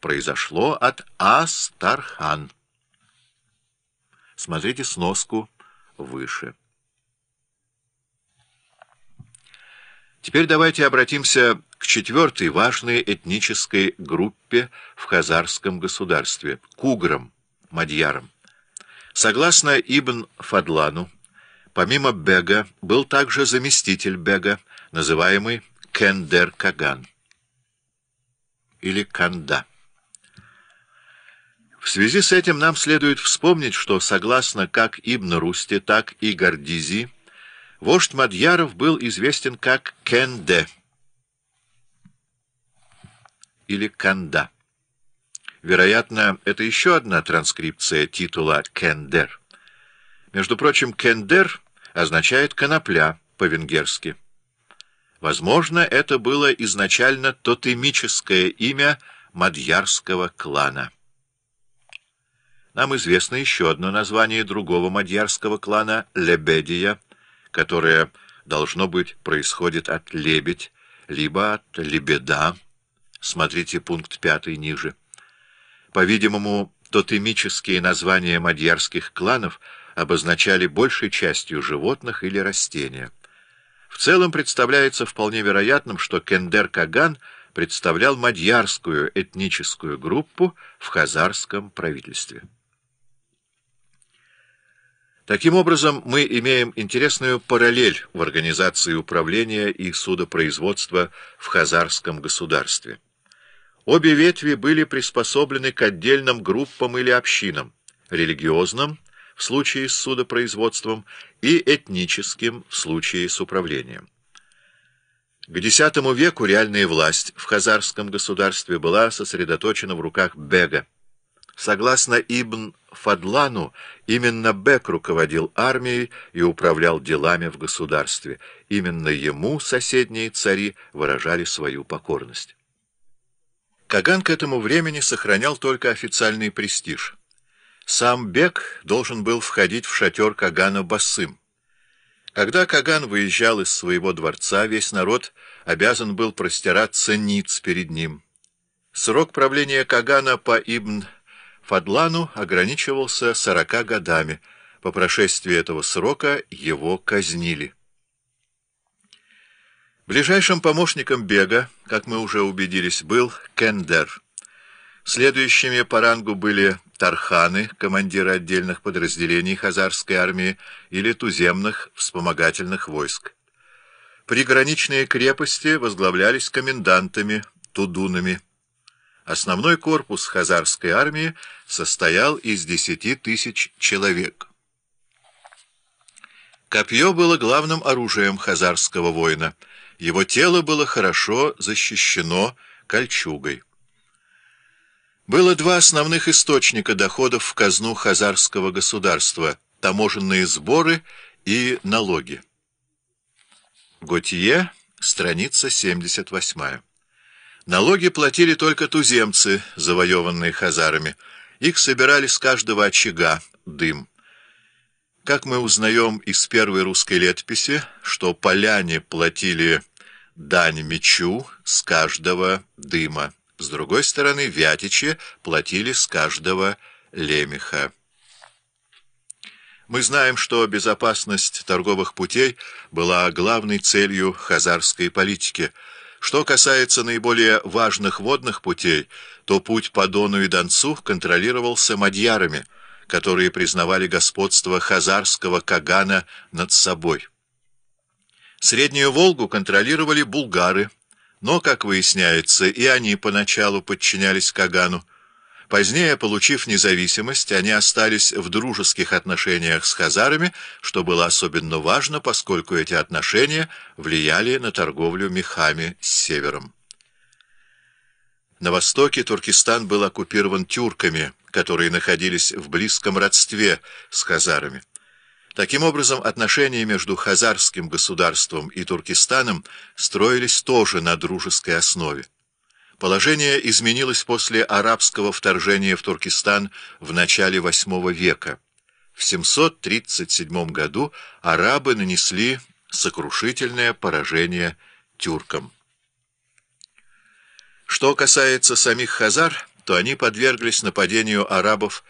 произошло от Астархан. Смотрите сноску выше. Теперь давайте обратимся к четвертой важной этнической группе в хазарском государстве — куграм, мадьярам. Согласно Ибн Фадлану, помимо Бега был также заместитель Бега, называемый Кендер-Каган или Канда. В связи с этим нам следует вспомнить, что согласно как Ибн Русти, так и Гордизи, вождь Мадьяров был известен как Кенде или Канда. Вероятно, это еще одна транскрипция титула Кендер. Между прочим, Кендер означает «конопля» по-венгерски. Возможно, это было изначально тотемическое имя мадьярского клана. Нам известно еще одно название другого мадьярского клана — Лебедия, которое, должно быть, происходит от лебедь, либо от лебеда. Смотрите пункт пятый ниже. По-видимому, тотемические названия мадьярских кланов обозначали большей частью животных или растения. В целом представляется вполне вероятным, что Кендер-Каган представлял мадьярскую этническую группу в хазарском правительстве. Таким образом, мы имеем интересную параллель в организации управления и судопроизводства в хазарском государстве. Обе ветви были приспособлены к отдельным группам или общинам, религиозным в случае с судопроизводством и этническим в случае с управлением. К X веку реальная власть в хазарском государстве была сосредоточена в руках Бега. Согласно Ибн Фадлану, именно Бек руководил армией и управлял делами в государстве. Именно ему соседние цари выражали свою покорность. Каган к этому времени сохранял только официальный престиж. Сам Бек должен был входить в шатер Кагана Басым. Когда Каган выезжал из своего дворца, весь народ обязан был простираться ниц перед ним. Срок правления Кагана по Ибн Фадлану ограничивался сорока годами. По прошествии этого срока его казнили. Ближайшим помощником Бега, как мы уже убедились, был Кендер. Следующими по рангу были Тарханы, командиры отдельных подразделений Хазарской армии или туземных вспомогательных войск. Приграничные крепости возглавлялись комендантами, тудунами. Основной корпус хазарской армии состоял из десяти тысяч человек. Копье было главным оружием хазарского воина. Его тело было хорошо защищено кольчугой. Было два основных источника доходов в казну хазарского государства – таможенные сборы и налоги. Готье, страница 78. Налоги платили только туземцы, завоеванные хазарами. Их собирали с каждого очага, дым. Как мы узнаем из первой русской летописи, что поляне платили дань мечу с каждого дыма. С другой стороны, вятичи платили с каждого лемеха. Мы знаем, что безопасность торговых путей была главной целью хазарской политики – что касается наиболее важных водных путей, то путь по Дону и Донцу контролировался мадьярами, которые признавали господство хазарского Кагана над собой. Среднюю Волгу контролировали булгары, но, как выясняется, и они поначалу подчинялись Кагану, Позднее, получив независимость, они остались в дружеских отношениях с хазарами, что было особенно важно, поскольку эти отношения влияли на торговлю мехами с севером. На востоке Туркестан был оккупирован тюрками, которые находились в близком родстве с хазарами. Таким образом, отношения между хазарским государством и Туркестаном строились тоже на дружеской основе. Положение изменилось после арабского вторжения в Туркестан в начале VIII века. В 737 году арабы нанесли сокрушительное поражение тюркам. Что касается самих хазар, то они подверглись нападению арабов